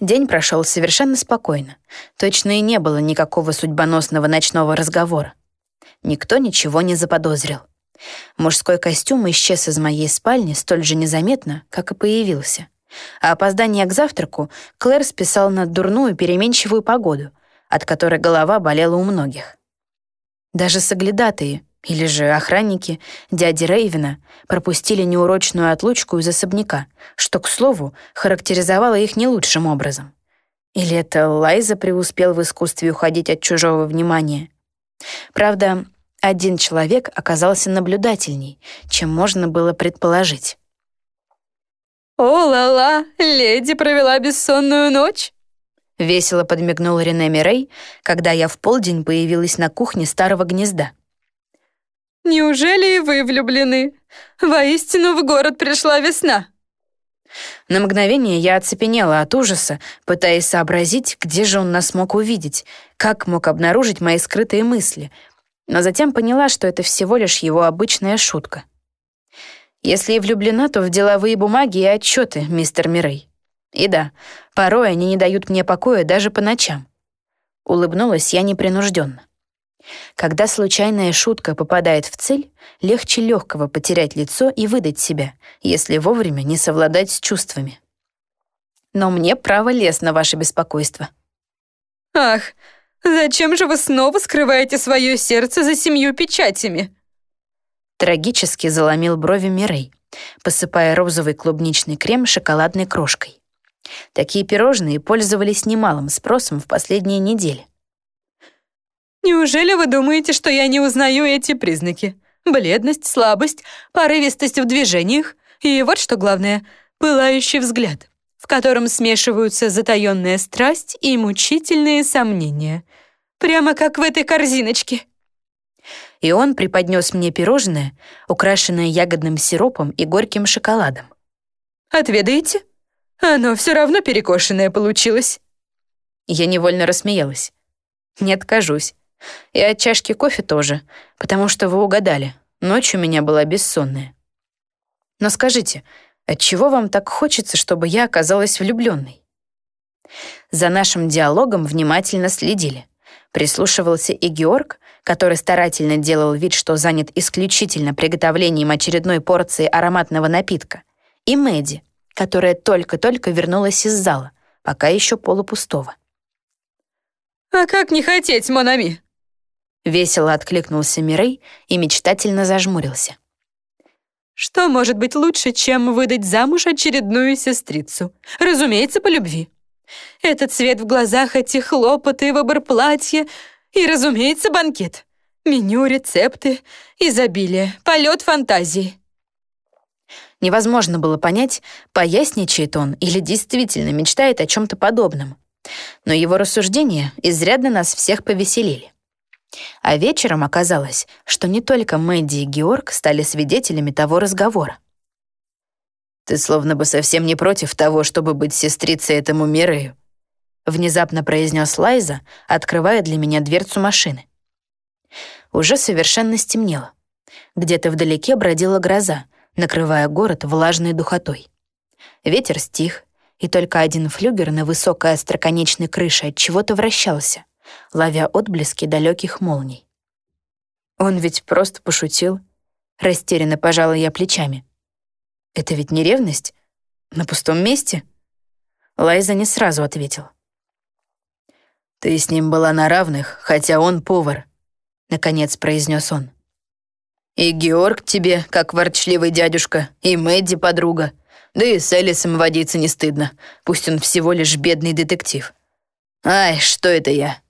День прошел совершенно спокойно. Точно и не было никакого судьбоносного ночного разговора. Никто ничего не заподозрил. Мужской костюм исчез из моей спальни столь же незаметно, как и появился. А опоздание к завтраку Клэр списал на дурную переменчивую погоду, от которой голова болела у многих. Даже соглядатые, или же охранники дяди Рейвена пропустили неурочную отлучку из особняка, что, к слову, характеризовало их не лучшим образом. Или это Лайза преуспел в искусстве уходить от чужого внимания. Правда, один человек оказался наблюдательней, чем можно было предположить. «О-ла-ла, леди провела бессонную ночь?» Весело подмигнул Рене Мирей, когда я в полдень появилась на кухне старого гнезда. «Неужели и вы влюблены? Воистину в город пришла весна!» На мгновение я оцепенела от ужаса, пытаясь сообразить, где же он нас мог увидеть, как мог обнаружить мои скрытые мысли, но затем поняла, что это всего лишь его обычная шутка. Если и влюблена, то в деловые бумаги и отчеты, мистер Мирей. И да, порой они не дают мне покоя даже по ночам. Улыбнулась я непринужденно. Когда случайная шутка попадает в цель, легче легкого потерять лицо и выдать себя, если вовремя не совладать с чувствами. Но мне право лез на ваше беспокойство. «Ах, зачем же вы снова скрываете свое сердце за семью печатями?» Трагически заломил брови Мирей, посыпая розовый клубничный крем шоколадной крошкой. Такие пирожные пользовались немалым спросом в последние недели. Неужели вы думаете, что я не узнаю эти признаки? Бледность, слабость, порывистость в движениях и вот что главное — пылающий взгляд, в котором смешиваются затаённая страсть и мучительные сомнения. Прямо как в этой корзиночке. И он преподнес мне пирожное, украшенное ягодным сиропом и горьким шоколадом. «Отведаете? Оно все равно перекошенное получилось». Я невольно рассмеялась. «Не откажусь. И от чашки кофе тоже, потому что вы угадали. Ночь у меня была бессонная. Но скажите, отчего вам так хочется, чтобы я оказалась влюбленной? За нашим диалогом внимательно следили. Прислушивался и Георг, который старательно делал вид, что занят исключительно приготовлением очередной порции ароматного напитка, и Мэдди, которая только-только вернулась из зала, пока еще полупустого. «А как не хотеть, Монами?» Весело откликнулся Мирей и мечтательно зажмурился. Что может быть лучше, чем выдать замуж очередную сестрицу? Разумеется, по любви. Этот цвет в глазах, эти хлопоты, выбор платья и, разумеется, банкет. Меню, рецепты, изобилие, полет фантазии. Невозможно было понять, поясничает он или действительно мечтает о чем-то подобном. Но его рассуждения изрядно нас всех повеселили. А вечером оказалось, что не только Мэдди и Георг стали свидетелями того разговора. «Ты словно бы совсем не против того, чтобы быть сестрицей этому Мирею», внезапно произнес Лайза, открывая для меня дверцу машины. Уже совершенно стемнело. Где-то вдалеке бродила гроза, накрывая город влажной духотой. Ветер стих, и только один флюгер на высокой остроконечной крыше от чего-то вращался, ловя отблески далеких молний. Он ведь просто пошутил. Растерянно пожала я плечами. Это ведь не ревность? На пустом месте? Лайза не сразу ответил. «Ты с ним была на равных, хотя он повар», — наконец произнес он. «И Георг тебе, как ворчливый дядюшка, и Мэдди подруга. Да и с Элисом водиться не стыдно, пусть он всего лишь бедный детектив. Ай, что это я?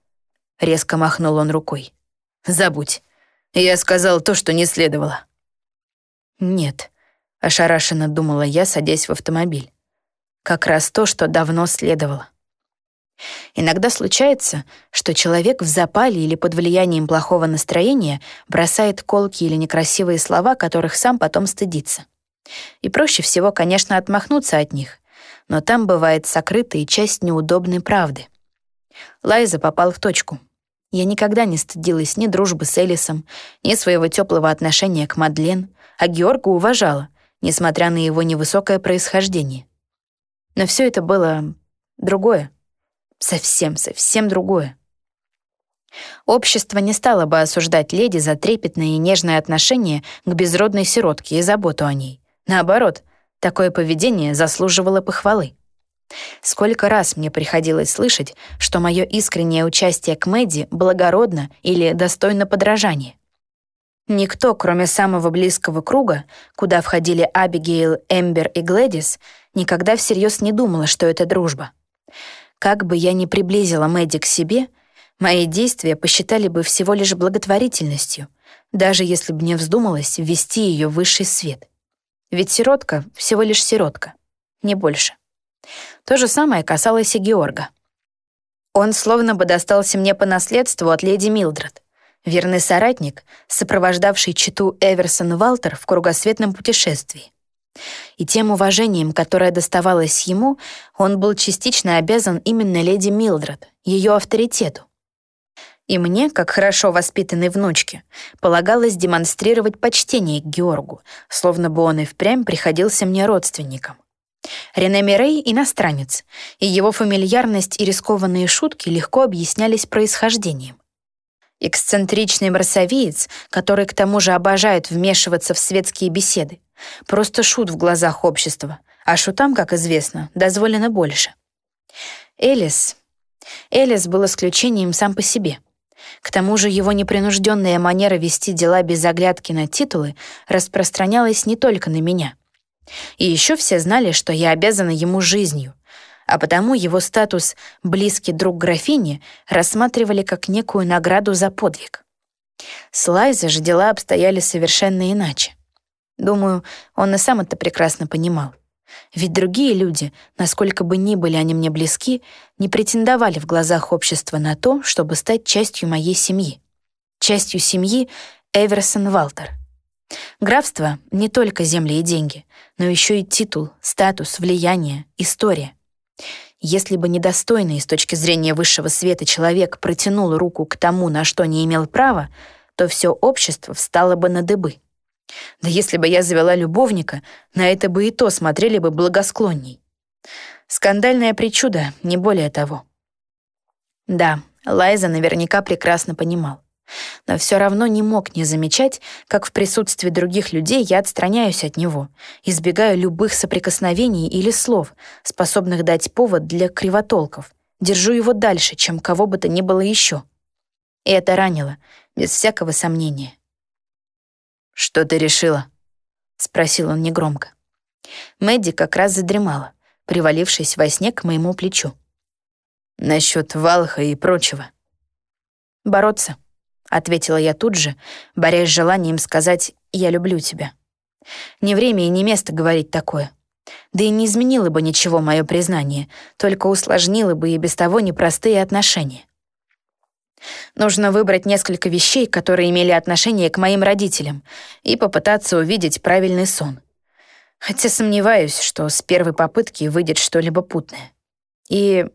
Резко махнул он рукой. «Забудь. Я сказал то, что не следовало». «Нет», — ошарашенно думала я, садясь в автомобиль. «Как раз то, что давно следовало». Иногда случается, что человек в запале или под влиянием плохого настроения бросает колки или некрасивые слова, которых сам потом стыдится. И проще всего, конечно, отмахнуться от них, но там бывает сокрыта и часть неудобной правды. Лайза попал в точку — я никогда не стыдилась ни дружбы с Элисом, ни своего теплого отношения к Мадлен, а Георга уважала, несмотря на его невысокое происхождение. Но все это было Другое. Совсем-совсем другое. Общество не стало бы осуждать леди за трепетное и нежное отношение к безродной сиротке и заботу о ней. Наоборот, такое поведение заслуживало похвалы. Сколько раз мне приходилось слышать, что мое искреннее участие к Мэдди благородно или достойно подражания. Никто, кроме самого близкого круга, куда входили Абигейл, Эмбер и Глэдис, никогда всерьез не думала, что это дружба. Как бы я ни приблизила Мэдди к себе, мои действия посчитали бы всего лишь благотворительностью, даже если бы мне вздумалось ввести ее в высший свет. Ведь сиротка — всего лишь сиротка, не больше. То же самое касалось и Георга. Он словно бы достался мне по наследству от леди Милдред, верный соратник, сопровождавший читу Эверсон Валтер в кругосветном путешествии. И тем уважением, которое доставалось ему, он был частично обязан именно леди Милдред, ее авторитету. И мне, как хорошо воспитанной внучке, полагалось демонстрировать почтение к Георгу, словно бы он и впрямь приходился мне родственником. Рене Мирей — иностранец, и его фамильярность и рискованные шутки легко объяснялись происхождением. Эксцентричный марсовиец, который к тому же обожает вмешиваться в светские беседы. Просто шут в глазах общества, а шутам, как известно, дозволено больше. Элис. Элис был исключением сам по себе — к тому же его непринужденная манера вести дела без оглядки на титулы распространялась не только на меня. И еще все знали, что я обязана ему жизнью, а потому его статус «близкий друг графини» рассматривали как некую награду за подвиг. С Лайзой же дела обстояли совершенно иначе. Думаю, он и сам это прекрасно понимал. Ведь другие люди, насколько бы ни были они мне близки, не претендовали в глазах общества на то, чтобы стать частью моей семьи. Частью семьи Эверсон Валтер. Графство — не только земли и деньги, но еще и титул, статус, влияние, история. Если бы недостойный с точки зрения высшего света человек протянул руку к тому, на что не имел права, то все общество встало бы на дыбы. Да если бы я завела любовника, на это бы и то смотрели бы благосклонней. Скандальная причуда, не более того. Да, Лайза наверняка прекрасно понимал. Но все равно не мог не замечать, как в присутствии других людей я отстраняюсь от него, избегаю любых соприкосновений или слов, способных дать повод для кривотолков, держу его дальше, чем кого бы то ни было еще. И это ранило, без всякого сомнения. «Что ты решила?» — спросил он негромко. Мэдди как раз задремала, привалившись во сне к моему плечу. «Насчет Валха и прочего». «Бороться», — ответила я тут же, борясь с желанием сказать «я люблю тебя». Не время и не место говорить такое. Да и не изменило бы ничего мое признание, только усложнило бы и без того непростые отношения. Нужно выбрать несколько вещей, которые имели отношение к моим родителям, и попытаться увидеть правильный сон. Хотя сомневаюсь, что с первой попытки выйдет что-либо путное. И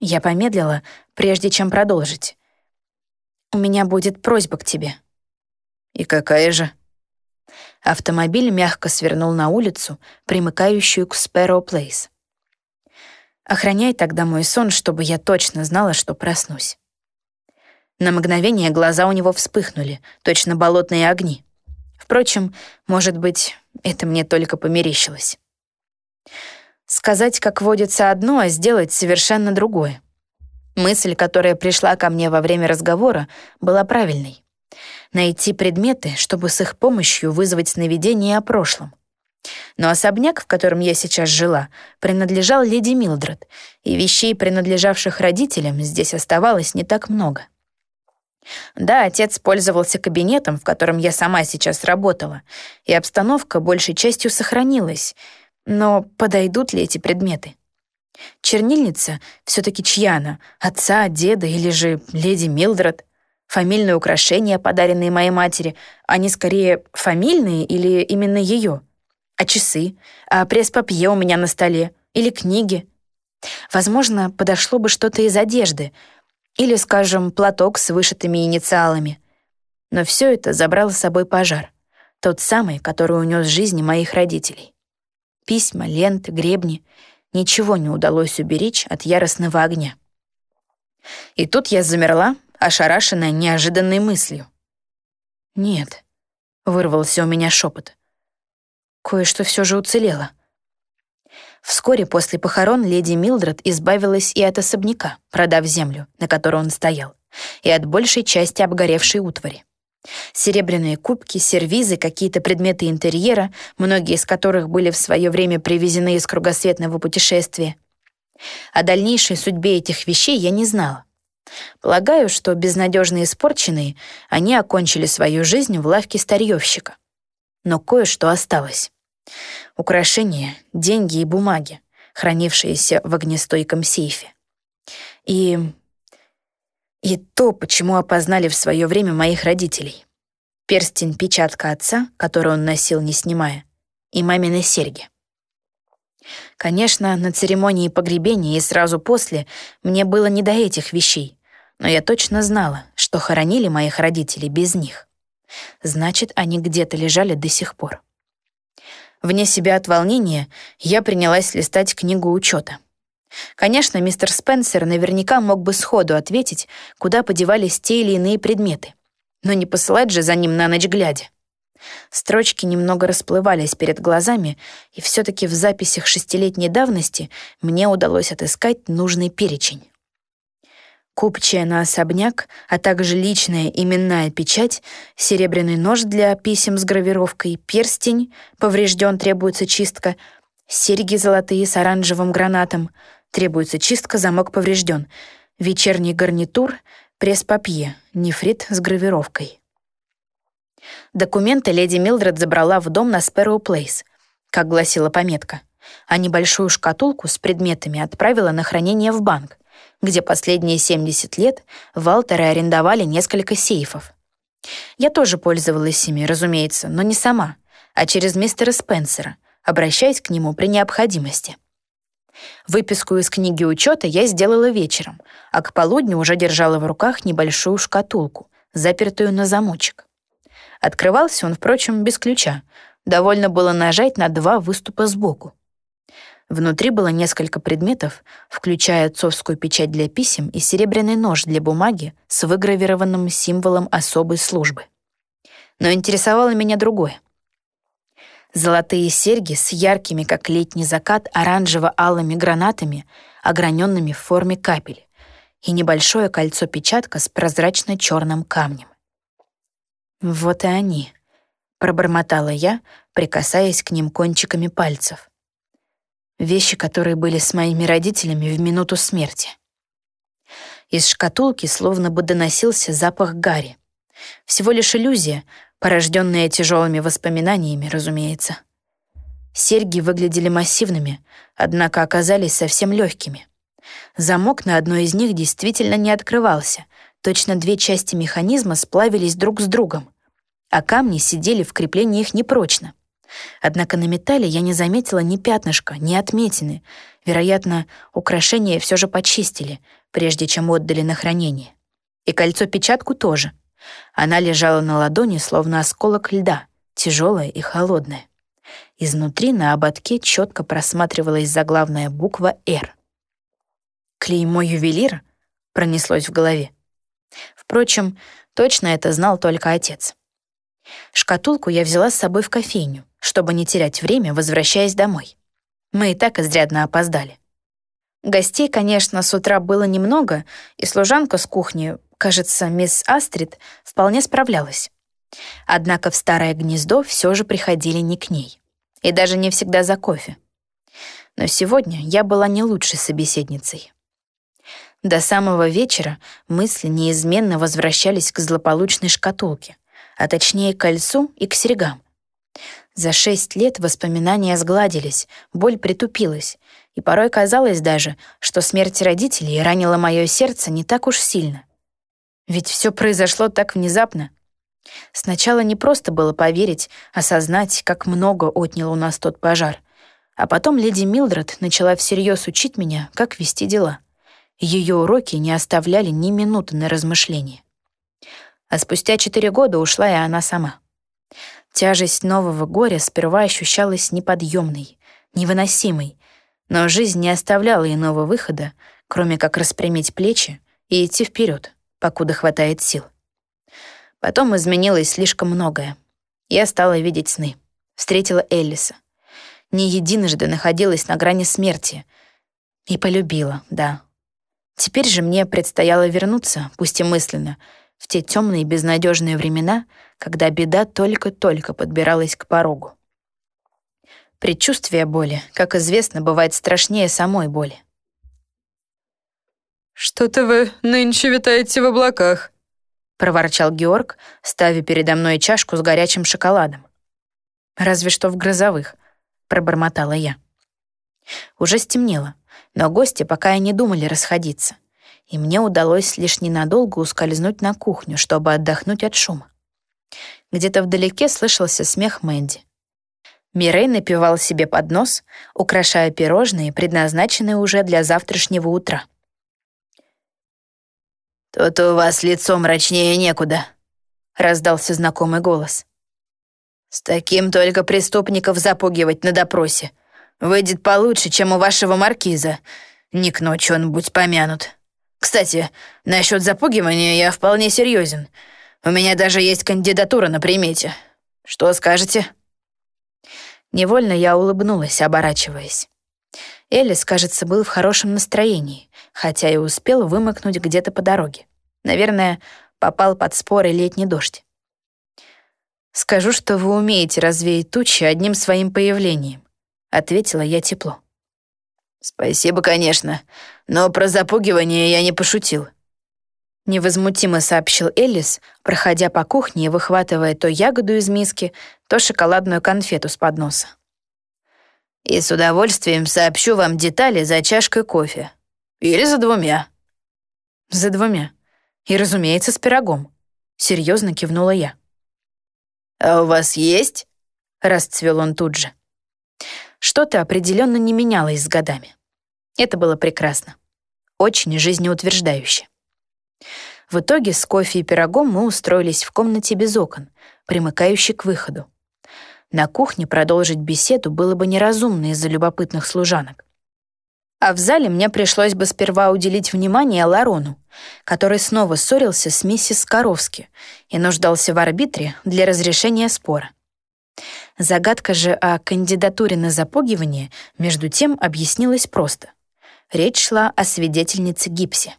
я помедлила, прежде чем продолжить. «У меня будет просьба к тебе». «И какая же?» Автомобиль мягко свернул на улицу, примыкающую к Sparrow Плейс. «Охраняй тогда мой сон, чтобы я точно знала, что проснусь». На мгновение глаза у него вспыхнули, точно болотные огни. Впрочем, может быть, это мне только померещилось. Сказать, как водится одно, а сделать совершенно другое. Мысль, которая пришла ко мне во время разговора, была правильной. Найти предметы, чтобы с их помощью вызвать сновидение о прошлом. Но особняк, в котором я сейчас жила, принадлежал леди Милдред, и вещей, принадлежавших родителям, здесь оставалось не так много. Да, отец пользовался кабинетом, в котором я сама сейчас работала, и обстановка большей частью сохранилась. Но подойдут ли эти предметы? Чернильница все-таки чья она? Отца, деда или же леди Милдред? Фамильные украшения, подаренные моей матери, они скорее фамильные или именно ее? А часы? А пресс-папье у меня на столе? Или книги? Возможно, подошло бы что-то из одежды — или, скажем, платок с вышитыми инициалами. Но все это забрал с собой пожар. Тот самый, который унес жизни моих родителей. Письма, ленты, гребни. Ничего не удалось уберечь от яростного огня. И тут я замерла, ошарашенная неожиданной мыслью. «Нет», — вырвался у меня шепот. «Кое-что все же уцелело». Вскоре после похорон леди Милдред избавилась и от особняка, продав землю, на которой он стоял, и от большей части обгоревшей утвари. Серебряные кубки, сервизы, какие-то предметы интерьера, многие из которых были в свое время привезены из кругосветного путешествия. О дальнейшей судьбе этих вещей я не знала. Полагаю, что безнадежно испорченные, они окончили свою жизнь в лавке старьевщика. Но кое-что осталось. Украшения, деньги и бумаги, хранившиеся в огнестойком сейфе. И... и то, почему опознали в свое время моих родителей. Перстень-печатка отца, который он носил, не снимая, и мамины серьги. Конечно, на церемонии погребения и сразу после мне было не до этих вещей, но я точно знала, что хоронили моих родителей без них. Значит, они где-то лежали до сих пор. Вне себя от волнения я принялась листать книгу учета. Конечно, мистер Спенсер наверняка мог бы сходу ответить, куда подевались те или иные предметы. Но не посылать же за ним на ночь глядя. Строчки немного расплывались перед глазами, и все-таки в записях шестилетней давности мне удалось отыскать нужный перечень. Купчая на особняк, а также личная именная печать, серебряный нож для писем с гравировкой, перстень, поврежден, требуется чистка, серьги золотые с оранжевым гранатом, требуется чистка, замок поврежден, вечерний гарнитур, пресс-папье, нефрит с гравировкой. Документы леди Милдред забрала в дом на Спэроу Плейс, как гласила пометка, а небольшую шкатулку с предметами отправила на хранение в банк, где последние 70 лет Валтеры арендовали несколько сейфов. Я тоже пользовалась ими, разумеется, но не сама, а через мистера Спенсера, обращаясь к нему при необходимости. Выписку из книги учета я сделала вечером, а к полудню уже держала в руках небольшую шкатулку, запертую на замочек. Открывался он, впрочем, без ключа. Довольно было нажать на два выступа сбоку. Внутри было несколько предметов, включая отцовскую печать для писем и серебряный нож для бумаги с выгравированным символом особой службы. Но интересовало меня другое. Золотые серьги с яркими, как летний закат, оранжево-алыми гранатами, ограненными в форме капель, и небольшое кольцо-печатка с прозрачно-черным камнем. «Вот и они», — пробормотала я, прикасаясь к ним кончиками пальцев. Вещи, которые были с моими родителями в минуту смерти. Из шкатулки словно бы доносился запах гари. Всего лишь иллюзия, порожденная тяжелыми воспоминаниями, разумеется. Серьги выглядели массивными, однако оказались совсем легкими. Замок на одной из них действительно не открывался, точно две части механизма сплавились друг с другом а камни сидели в креплениях непрочно. Однако на металле я не заметила ни пятнышка, ни отметины. Вероятно, украшения все же почистили, прежде чем отдали на хранение. И кольцо-печатку тоже. Она лежала на ладони, словно осколок льда, тяжелая и холодная. Изнутри на ободке четко просматривалась заглавная буква «Р». «Клеймо ювелира?» — пронеслось в голове. Впрочем, точно это знал только отец. Шкатулку я взяла с собой в кофейню, чтобы не терять время, возвращаясь домой. Мы и так изрядно опоздали. Гостей, конечно, с утра было немного, и служанка с кухни, кажется, мисс Астрид, вполне справлялась. Однако в старое гнездо все же приходили не к ней. И даже не всегда за кофе. Но сегодня я была не лучшей собеседницей. До самого вечера мысли неизменно возвращались к злополучной шкатулке, а точнее к кольцу и к серьгам. За шесть лет воспоминания сгладились, боль притупилась, и порой казалось даже, что смерть родителей ранила мое сердце не так уж сильно. Ведь все произошло так внезапно. Сначала не просто было поверить, осознать, как много отнял у нас тот пожар. А потом леди Милдред начала всерьез учить меня, как вести дела. Ее уроки не оставляли ни минуты на размышление а спустя четыре года ушла и она сама. Тяжесть нового горя сперва ощущалась неподъемной, невыносимой, Но жизнь не оставляла иного выхода, кроме как распрямить плечи и идти вперед, покуда хватает сил. Потом изменилось слишком многое. Я стала видеть сны. Встретила Эллиса. Не единожды находилась на грани смерти. И полюбила, да. Теперь же мне предстояло вернуться, пусть и мысленно, в те темные безнадежные времена, когда беда только-только подбиралась к порогу. Предчувствие боли, как известно, бывает страшнее самой боли. «Что-то вы нынче витаете в облаках», — проворчал Георг, ставя передо мной чашку с горячим шоколадом. «Разве что в грозовых», — пробормотала я. Уже стемнело, но гости пока и не думали расходиться, и мне удалось лишь ненадолго ускользнуть на кухню, чтобы отдохнуть от шума. Где-то вдалеке слышался смех Мэнди. Мирей напивал себе под нос, украшая пирожные, предназначенные уже для завтрашнего утра. «Тут у вас лицо мрачнее некуда», — раздался знакомый голос. «С таким только преступников запугивать на допросе. Выйдет получше, чем у вашего маркиза. Не к ночи он будь помянут. Кстати, насчет запугивания я вполне серьезен. У меня даже есть кандидатура на примете. Что скажете?» Невольно я улыбнулась, оборачиваясь. Элис, кажется, был в хорошем настроении, хотя и успел вымокнуть где-то по дороге. Наверное, попал под споры летний дождь. «Скажу, что вы умеете развеять тучи одним своим появлением», — ответила я тепло. «Спасибо, конечно, но про запугивание я не пошутил», — невозмутимо сообщил Элис, проходя по кухне и выхватывая то ягоду из миски, то шоколадную конфету с подноса. И с удовольствием сообщу вам детали за чашкой кофе. Или за двумя». «За двумя. И, разумеется, с пирогом». Серьезно кивнула я. «А у вас есть?» Расцвел он тут же. Что-то определенно не менялось с годами. Это было прекрасно. Очень жизнеутверждающе. В итоге с кофе и пирогом мы устроились в комнате без окон, примыкающей к выходу. На кухне продолжить беседу было бы неразумно из-за любопытных служанок. А в зале мне пришлось бы сперва уделить внимание Ларону, который снова ссорился с миссис Коровски и нуждался в арбитре для разрешения спора. Загадка же о кандидатуре на запугивание между тем объяснилась просто. Речь шла о свидетельнице Гипсе.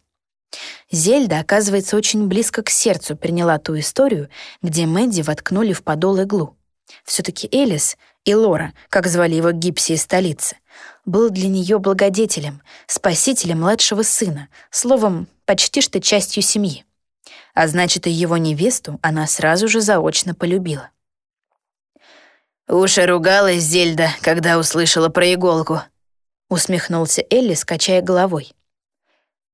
Зельда, оказывается, очень близко к сердцу приняла ту историю, где Мэдди воткнули в подол иглу. Все-таки Элис и Лора, как звали его Гипси из столицы, был для нее благодетелем, спасителем младшего сына, словом, почти что частью семьи. А значит, и его невесту она сразу же заочно полюбила. «Уж и ругалась Зельда, когда услышала про иголку», — усмехнулся Элли, скачая головой.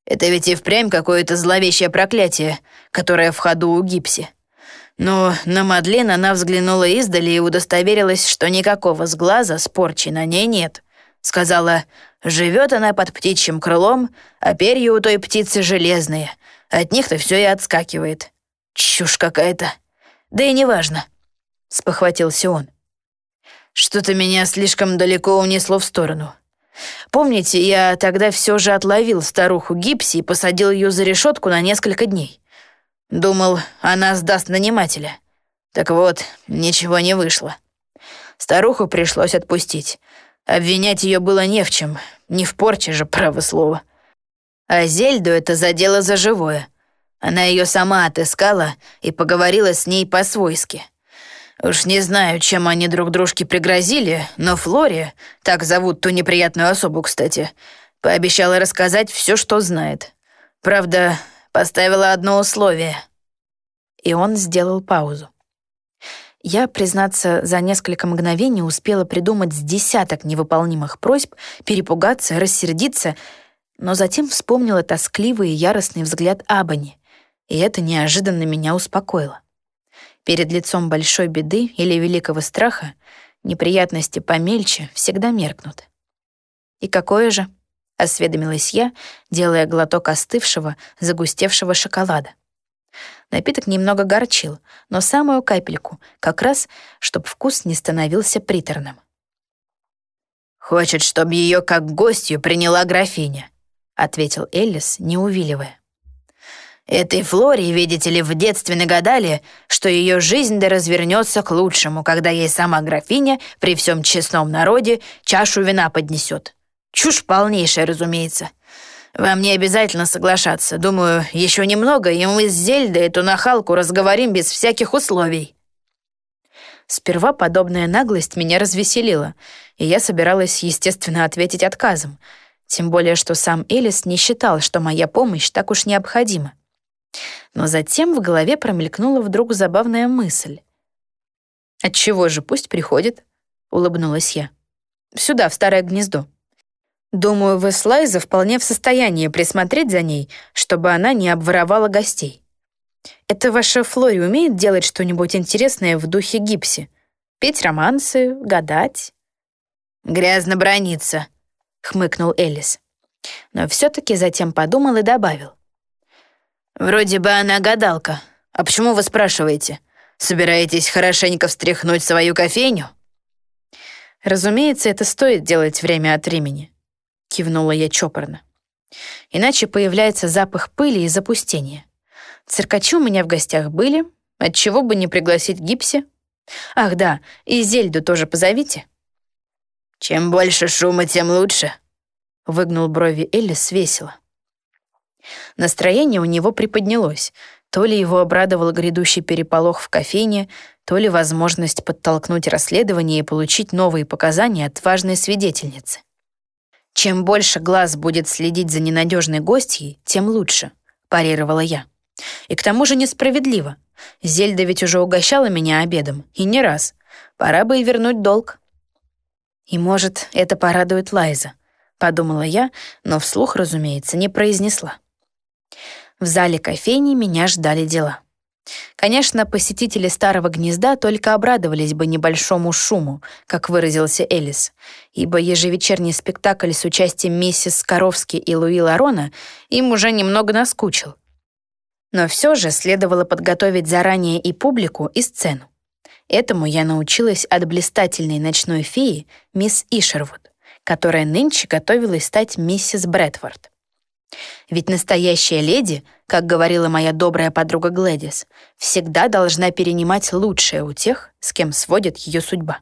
«Это ведь и впрямь какое-то зловещее проклятие, которое в ходу у Гипси. Но на Мадлен она взглянула издали и удостоверилась, что никакого сглаза с на ней нет. Сказала, живет она под птичьим крылом, а перья у той птицы железные. От них-то все и отскакивает. Чушь какая-то. Да и неважно, — спохватился он. Что-то меня слишком далеко унесло в сторону. Помните, я тогда все же отловил старуху Гипси и посадил ее за решетку на несколько дней. Думал, она сдаст нанимателя. Так вот, ничего не вышло. Старуху пришлось отпустить. Обвинять ее было не в чем, не в порче же, право слово. А Зельду это задело за живое. Она ее сама отыскала и поговорила с ней по-свойски. Уж не знаю, чем они друг дружке пригрозили, но Флори, так зовут ту неприятную особу, кстати, пообещала рассказать все, что знает. Правда, Поставила одно условие». И он сделал паузу. Я, признаться, за несколько мгновений успела придумать с десяток невыполнимых просьб, перепугаться, рассердиться, но затем вспомнила тоскливый и яростный взгляд Абани, и это неожиданно меня успокоило. Перед лицом большой беды или великого страха неприятности помельче всегда меркнут. И какое же? — осведомилась я, делая глоток остывшего, загустевшего шоколада. Напиток немного горчил, но самую капельку, как раз, чтобы вкус не становился приторным. «Хочет, чтобы ее как гостью приняла графиня», — ответил Эллис, не увиливая. «Этой Флоре, видите ли, в детстве нагадали, что ее жизнь да развернется к лучшему, когда ей сама графиня при всем честном народе чашу вина поднесет. Чушь полнейшая, разумеется. Вам не обязательно соглашаться. Думаю, еще немного, и мы с Зельдой эту нахалку разговорим без всяких условий». Сперва подобная наглость меня развеселила, и я собиралась, естественно, ответить отказом, тем более что сам Элис не считал, что моя помощь так уж необходима. Но затем в голове промелькнула вдруг забавная мысль. «Отчего же, пусть приходит», — улыбнулась я. «Сюда, в старое гнездо. Думаю, вы с Лайза вполне в состоянии присмотреть за ней, чтобы она не обворовала гостей. Это ваша Флори умеет делать что-нибудь интересное в духе гипси? Петь романсы, гадать?» «Грязно брониться», — хмыкнул Элис. Но все-таки затем подумал и добавил. «Вроде бы она гадалка. А почему вы спрашиваете? Собираетесь хорошенько встряхнуть свою кофейню?» «Разумеется, это стоит делать время от времени», — кивнула я чопорно. «Иначе появляется запах пыли и запустения. Циркачи у меня в гостях были, отчего бы не пригласить Гипси. Ах да, и Зельду тоже позовите. Чем больше шума, тем лучше, выгнул брови Элис весело. Настроение у него приподнялось. То ли его обрадовал грядущий переполох в кофейне, то ли возможность подтолкнуть расследование и получить новые показания от важной свидетельницы. «Чем больше глаз будет следить за ненадежной гостьей, тем лучше», — парировала я. И к тому же несправедливо. Зельда ведь уже угощала меня обедом, и не раз. Пора бы и вернуть долг. И, может, это порадует Лайза, подумала я, но вслух, разумеется, не произнесла. В зале кофейни меня ждали дела. Конечно, посетители старого гнезда только обрадовались бы небольшому шуму, как выразился Элис, ибо ежевечерний спектакль с участием миссис Скоровски и Луи Ларона им уже немного наскучил. Но все же следовало подготовить заранее и публику, и сцену. Этому я научилась от блистательной ночной феи мисс Ишервуд, которая нынче готовилась стать миссис Брэдфорд. Ведь настоящая леди, как говорила моя добрая подруга Глэдис, всегда должна перенимать лучшее у тех, с кем сводит ее судьба.